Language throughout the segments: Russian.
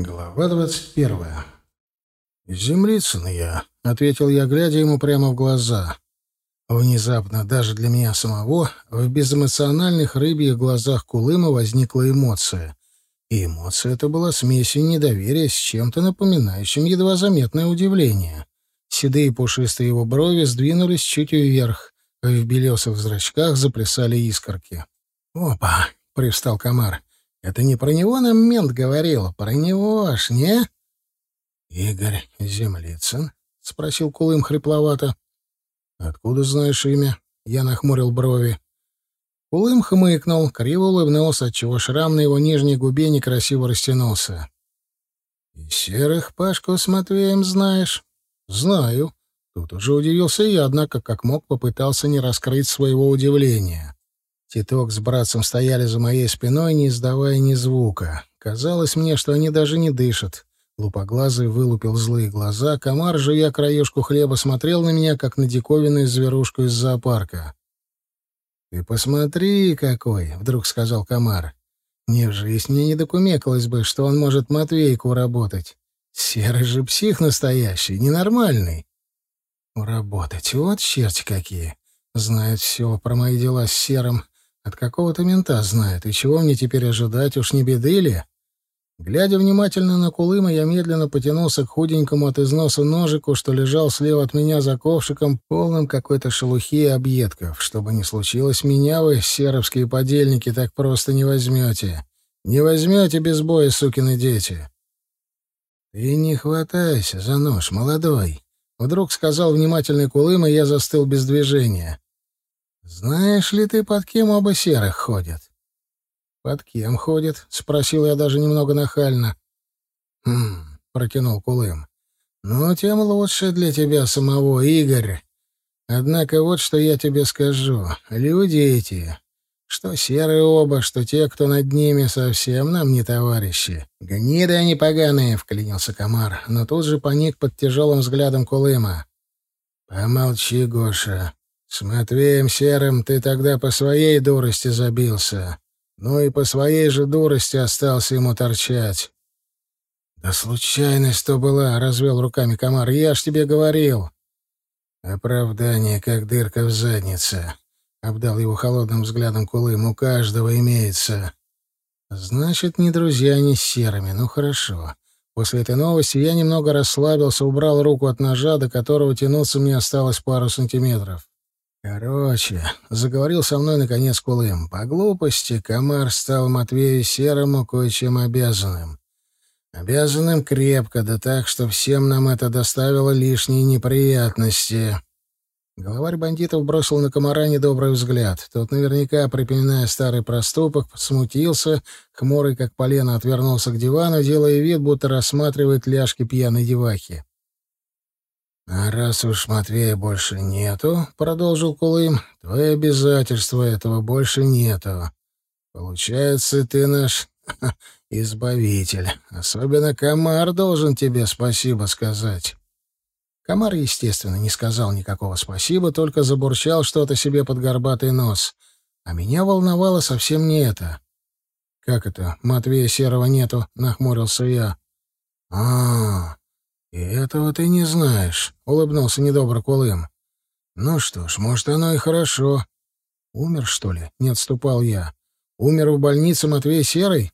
Глава двадцать первая. «Землицын я», — ответил я, глядя ему прямо в глаза. Внезапно, даже для меня самого, в безэмоциональных рыбьих глазах Кулыма возникла эмоция. И эмоция эта была смесью недоверия с чем-то напоминающим едва заметное удивление. Седые пушистые его брови сдвинулись чуть вверх, а в белесых зрачках заплясали искорки. «Опа!» — привстал комар. Это не про него нам мент говорил, про него аж, не? — Игорь Землицын? — спросил Кулым хрипловато. — Откуда знаешь имя? — я нахмурил брови. Кулым хмыкнул, криво улыбнулся, отчего шрам на его нижней губе некрасиво растянулся. — И серых Пашку с Матвеем знаешь? — Знаю. Тут уже удивился я, однако, как мог, попытался не раскрыть своего удивления. Титок с братцем стояли за моей спиной, не издавая ни звука. Казалось мне, что они даже не дышат. Лупоглазый вылупил злые глаза, комар, жуя краюшку хлеба, смотрел на меня, как на диковинную зверушку из зоопарка. «Ты посмотри, какой!» — вдруг сказал комар. «Ни в жизнь мне не докумекалось бы, что он может Матвейку работать. Серый же псих настоящий, ненормальный». «Уработать, вот черти какие! Знает все про мои дела с Серым, от какого-то мента знает. И чего мне теперь ожидать, уж не беды ли? Глядя внимательно на Кулыма, я медленно потянулся к худенькому от износа ножику, что лежал слева от меня за ковшиком, полным какой-то шелухи и объедков. Чтобы не случилось, меня вы, серовские подельники, так просто не возьмете. Не возьмете без боя, сукины дети. «Ты не хватайся за нож, молодой», — вдруг сказал внимательный Кулым, и я застыл без движения. «Знаешь ли ты, под кем оба серых ходят?» «Под кем ходят?» — спросил я даже немного нахально. «Хм...» — протянул Кулым. «Ну, тем лучше для тебя самого, Игорь. Однако вот что я тебе скажу. Люди эти, что серые оба, что те, кто над ними, совсем нам не товарищи. Гниды они поганые», — вклинился комар, но тут же поник под тяжелым взглядом Кулыма. «Помолчи, Гоша», с Матвеем Серым ты тогда по своей дурости забился. Ну и по своей же дурости остался ему торчать. Да случайность то была, — развел руками комар. Я ж тебе говорил. Оправдание, как дырка в заднице. Обдал его холодным взглядом Кулым. У каждого имеется. Значит, не друзья, не с серыми. Ну, хорошо. После этой новости я немного расслабился, убрал руку от ножа, до которого тянуться мне осталось пару сантиметров. Короче, заговорил со мной наконец Кулым. По глупости комар стал Матвею Серому кое-чем обязанным. Обязанным крепко, да так, что всем нам это доставило лишние неприятности. Главарь бандитов бросил на комара недобрый взгляд. Тот, наверняка, припоминая старый проступок, смутился, хмурый, как полено, отвернулся к дивану, делая вид, будто рассматривает ляжки пьяной девахи. «А раз уж Матвея больше нету, — продолжил Кулым, — то и обязательства этого больше нету. Получается, ты наш избавитель. Особенно комар должен тебе спасибо сказать». Комар, естественно, не сказал никакого спасибо, только забурчал что-то себе под горбатый нос. А меня волновало совсем не это. «Как это? Матвея Серого нету?» — нахмурился я. «А, «И этого ты не знаешь», — улыбнулся недобро Кулым. «Ну что ж, может, оно и хорошо». «Умер, что ли?» — не отступал я. «Умер в больнице Матвей Серый?»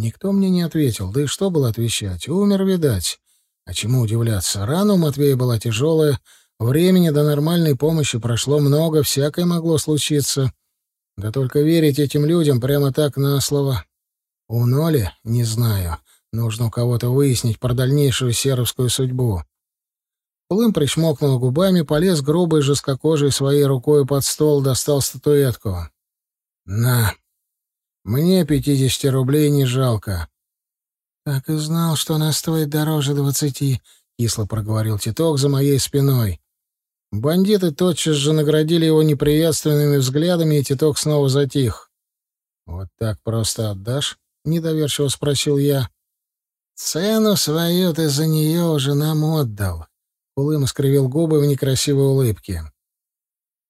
Никто мне не ответил, да и что было отвечать? Умер, видать. А чему удивляться? Рана у Матвея была тяжелая, времени до нормальной помощи прошло много, всякое могло случиться. Да только верить этим людям прямо так на слово. У Ноли? Не знаю. Нужно у кого-то выяснить про дальнейшую серовскую судьбу. Плым причмокнул губами, полез грубой жесткокожей своей рукой под стол, достал статуэтку. «На! Мне пятидесяти рублей не жалко». «Так и знал, что она стоит дороже двадцати», — кисло проговорил Титок за моей спиной. Бандиты тотчас же наградили его неприветственными взглядами, и Титок снова затих. «Вот так просто отдашь?» — недоверчиво спросил я. «Цену свою ты за нее уже нам отдал», — Улым скривил губы в некрасивой улыбке.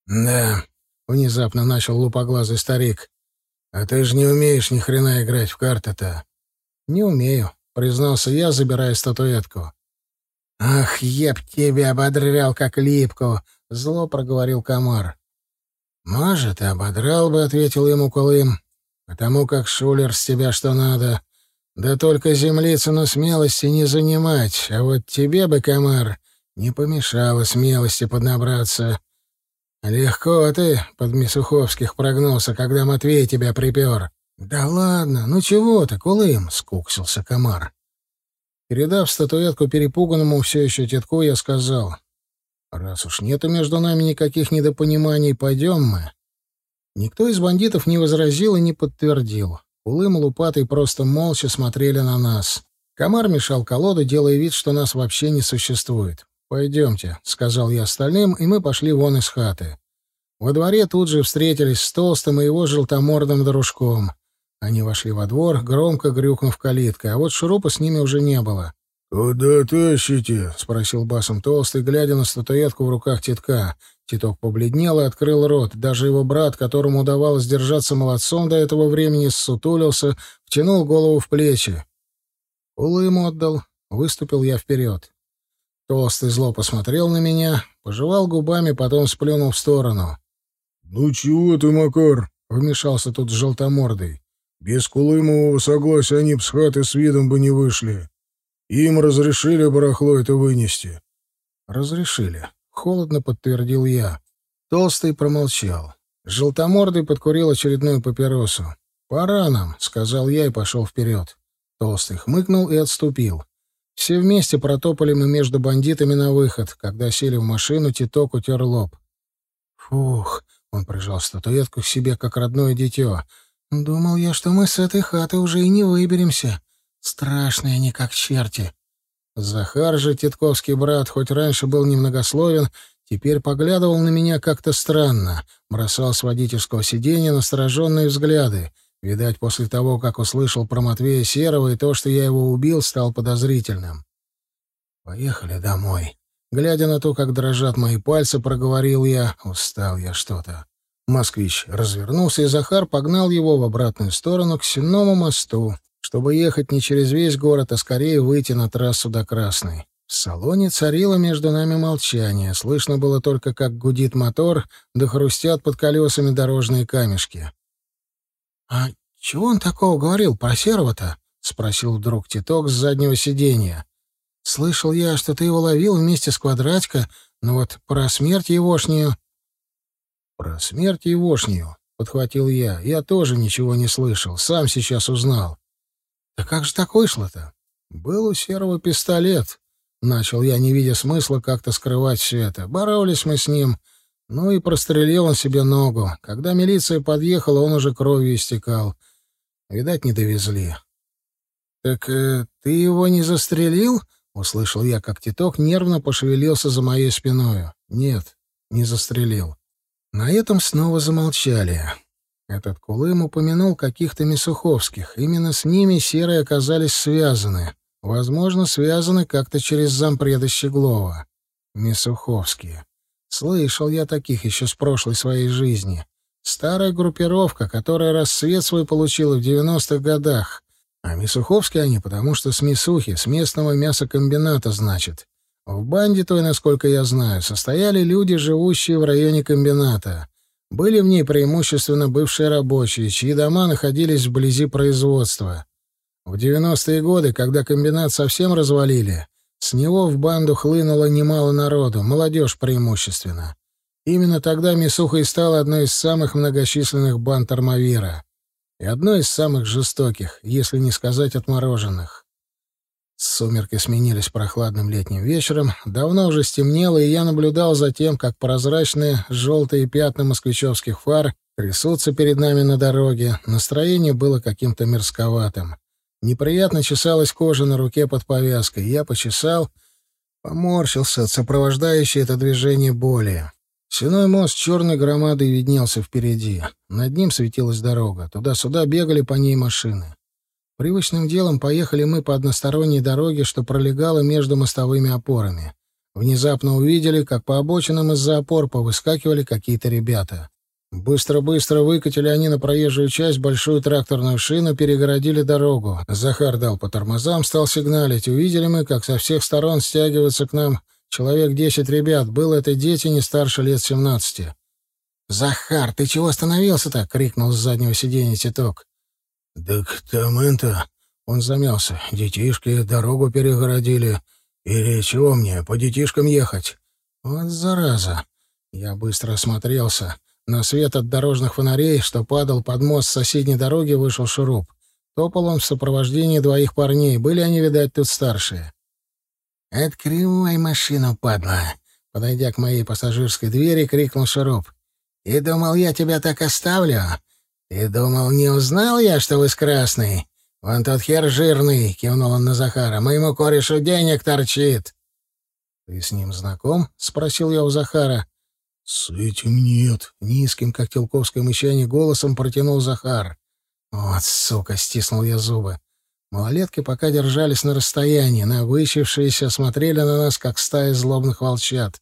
«Да», — внезапно начал лупоглазый старик, — «а ты же не умеешь ни хрена играть в карты-то». «Не умею», — признался я, забирая статуэтку. «Ах, я б тебя ободрял, как липку!» — зло проговорил комар. «Может, и ободрал бы», — ответил ему Кулым, — «потому как шулер с тебя что надо. Да только землицыну смелости не занимать, а вот тебе бы, комар, не помешало смелости поднабраться. Легко ты под Мисуховских прогнулся, когда Матвей тебя припер. Да ладно, ну чего ты, Кулым, — скуксился комар. Передав статуэтку перепуганному все еще тетку, я сказал, «Раз уж нету между нами никаких недопониманий, пойдем мы». Никто из бандитов не возразил и не подтвердил. Улым и Лупатый просто молча смотрели на нас. Комар мешал колоду, делая вид, что нас вообще не существует. «Пойдемте», — сказал я остальным, и мы пошли вон из хаты. Во дворе тут же встретились с Толстым и его желтомордым дружком. Они вошли во двор, громко грюкнув калиткой, а вот шурупа с ними уже не было. «Куда тащите?» — спросил басом толстый, глядя на статуэтку в руках титка. Титок побледнел и открыл рот. Даже его брат, которому удавалось держаться молодцом до этого времени, ссутулился, втянул голову в плечи. Улы отдал. Выступил я вперед. Толстый зло посмотрел на меня, пожевал губами, потом сплюнул в сторону. «Ну чего ты, Макар?» — вмешался тут желтомордый. Без Кулымового согласия они б с хаты с видом бы не вышли. Им разрешили барахло это вынести. Разрешили. Холодно подтвердил я. Толстый промолчал. Желтомордый подкурил очередную папиросу. «Пора нам», — сказал я и пошел вперед. Толстый хмыкнул и отступил. Все вместе протопали мы между бандитами на выход. Когда сели в машину, Титок утер лоб. «Фух!» — он прижал статуэтку к себе, как родное дитё. Думал я, что мы с этой хаты уже и не выберемся. Страшные они, как черти. Захар же, Титковский брат, хоть раньше был немногословен, теперь поглядывал на меня как-то странно, бросал с водительского сиденья настороженные взгляды. Видать, после того, как услышал про Матвея Серого и то, что я его убил, стал подозрительным. «Поехали домой». Глядя на то, как дрожат мои пальцы, проговорил я. Устал я что-то. Москвич развернулся, и Захар погнал его в обратную сторону к Сенному мосту, чтобы ехать не через весь город, а скорее выйти на трассу до Красной. В салоне царило между нами молчание. Слышно было только, как гудит мотор, да хрустят под колесами дорожные камешки. — А чего он такого говорил про Серого-то? — спросил вдруг Титок с заднего сиденья. — Слышал я, что ты его ловил вместе с Квадратько, но вот про смерть егошнюю... «Про смерть Егошнюю», — подхватил я. «Я тоже ничего не слышал. Сам сейчас узнал». «Да как же так вышло-то?» «Был у Серого пистолет». Начал я, не видя смысла как-то скрывать все это. Боролись мы с ним. Ну и прострелил он себе ногу. Когда милиция подъехала, он уже кровью истекал. Видать, не довезли. «Так э, ты его не застрелил?» — услышал я, как Титок нервно пошевелился за моей спиною. «Нет, не застрелил. На этом снова замолчали. Этот Кулым упомянул каких-то Мисуховских. Именно с ними серые оказались связаны. Возможно, связаны как-то через зампреда Щеглова. Мисуховские. Слышал я таких еще с прошлой своей жизни. Старая группировка, которая рассвет свой получила в 90-х годах. А Мисуховские они, потому что с Мисухи, с местного мясокомбината, значит. В банде той, насколько я знаю, состояли люди, живущие в районе комбината. Были в ней преимущественно бывшие рабочие, чьи дома находились вблизи производства. В 90-е годы, когда комбинат совсем развалили, с него в банду хлынуло немало народу, молодежь преимущественно. Именно тогда Мисуха и стала одной из самых многочисленных банд Армавира. И одной из самых жестоких, если не сказать отмороженных. Сумерки сменились прохладным летним вечером. Давно уже стемнело, и я наблюдал за тем, как прозрачные желтые пятна москвичевских фар трясутся перед нами на дороге. Настроение было каким-то мерзковатым. Неприятно чесалась кожа на руке под повязкой. Я почесал, поморщился от сопровождающей это движение боли. Сеной мост черной громадой виднелся впереди. Над ним светилась дорога. Туда-сюда бегали по ней машины. Привычным делом поехали мы по односторонней дороге, что пролегала между мостовыми опорами. Внезапно увидели, как по обочинам из-за опор повыскакивали какие-то ребята. Быстро-быстро выкатили они на проезжую часть большую тракторную шину, перегородили дорогу. Захар дал по тормозам, стал сигналить. Увидели мы, как со всех сторон стягиваются к нам человек десять ребят. Было это дети не старше лет семнадцати. «Захар, ты чего остановился-то?» — крикнул с заднего сиденья Титок. «Так там это...» — он замялся. «Детишки дорогу перегородили. Или чего мне, по детишкам ехать?» «Вот зараза!» Я быстро осмотрелся. На свет от дорожных фонарей, что падал под мост соседней дороги, вышел шуруп. Топал он в сопровождении двоих парней. Были они, видать, тут старшие. «Открывай машину, падла!» Подойдя к моей пассажирской двери, крикнул шуруп. «Ты думал, я тебя так оставлю? Ты думал, не узнал я, что вы с красной? Вон тот хер жирный!» — кивнул он на Захара. «Моему корешу денег торчит!» «Ты с ним знаком?» — спросил я у Захара. «С этим нет», — низким, как телковское мычание, голосом протянул Захар. «Вот, сука!» — стиснул я зубы. Малолетки пока держались на расстоянии, навыщившиеся смотрели на нас, как стая злобных волчат.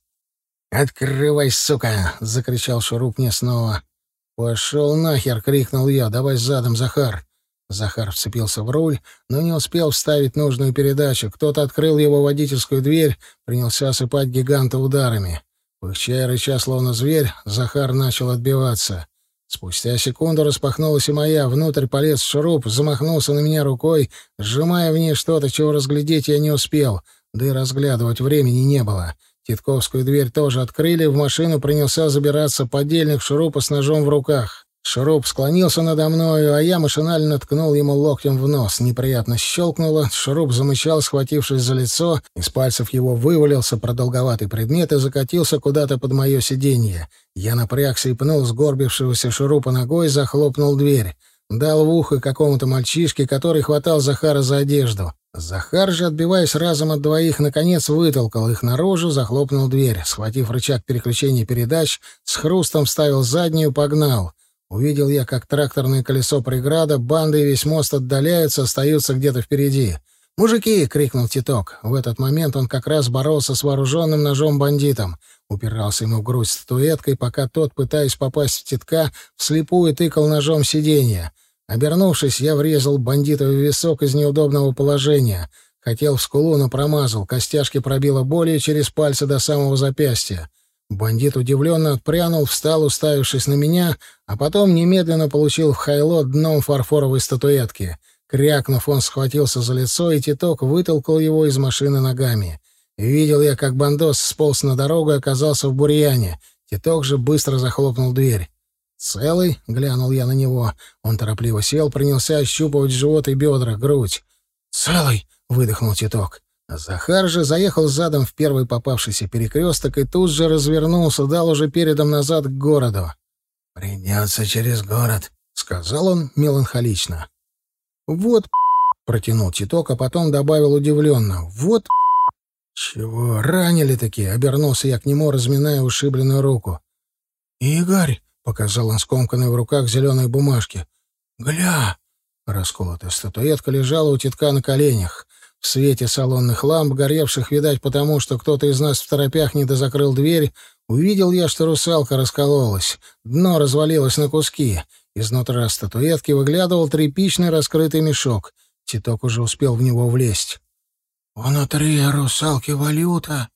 «Открывай, сука!» — закричал Шуруп мне снова. «Пошел нахер!» — крикнул я. «Давай задом, Захар!» Захар вцепился в руль, но не успел вставить нужную передачу. Кто-то открыл его водительскую дверь, принялся осыпать гиганта ударами. Пыхча и рыча, словно зверь, Захар начал отбиваться. Спустя секунду распахнулась и моя, внутрь полез шуруп, замахнулся на меня рукой, сжимая в ней что-то, чего разглядеть я не успел, да и разглядывать времени не было. Титковскую дверь тоже открыли, в машину принялся забираться подельник шурупа с ножом в руках. Шуруп склонился надо мною, а я машинально ткнул ему локтем в нос. Неприятно щелкнуло, шуруп замычал, схватившись за лицо, из пальцев его вывалился продолговатый предмет и закатился куда-то под мое сиденье. Я напрягся и пнул сгорбившегося шурупа ногой, захлопнул дверь. Дал в ухо какому-то мальчишке, который хватал Захара за одежду. Захар же, отбиваясь разом от двоих, наконец вытолкал их наружу, захлопнул дверь. Схватив рычаг переключения передач, с хрустом вставил заднюю, погнал. Увидел я, как тракторное колесо преграда, банда и весь мост отдаляются, остаются где-то впереди. «Мужики!» — крикнул Титок. В этот момент он как раз боролся с вооруженным ножом бандитом. Упирался ему в грудь статуэткой, пока тот, пытаясь попасть в Титка, вслепую тыкал ножом сиденья. Обернувшись, я врезал бандита в висок из неудобного положения. Хотел в скулу, но промазал. Костяшки пробило болью через пальцы до самого запястья. Бандит удивленно отпрянул, встал, уставившись на меня, а потом немедленно получил в хайло дном фарфоровой статуэтки. Крякнув, он схватился за лицо, и Титок вытолкал его из машины ногами. Видел я, как бандос сполз на дорогу и оказался в бурьяне. Титок же быстро захлопнул дверь. «Целый?» — глянул я на него. Он торопливо сел, принялся ощупывать живот и бедра, грудь. «Целый!» — выдохнул Титок. Захар же заехал задом в первый попавшийся перекресток и тут же развернулся, дал уже передом назад к городу. «Придется через город», — сказал он меланхолично. «Вот протянул Титок, а потом добавил удивленно. «Вот «Чего, ранили такие?» — обернулся я к нему, разминая ушибленную руку. «Игорь!» — показал он скомканной в руках зеленой бумажки. «Гля!» Расколотая статуэтка лежала у Титка на коленях. В свете салонных ламп, горевших, видать, потому что кто-то из нас в торопях не дозакрыл дверь, увидел я, что русалка раскололась. Дно развалилось на куски. Изнутра статуэтки выглядывал тряпичный раскрытый мешок. Титок уже успел в него влезть. «Внутри русалки валюта»,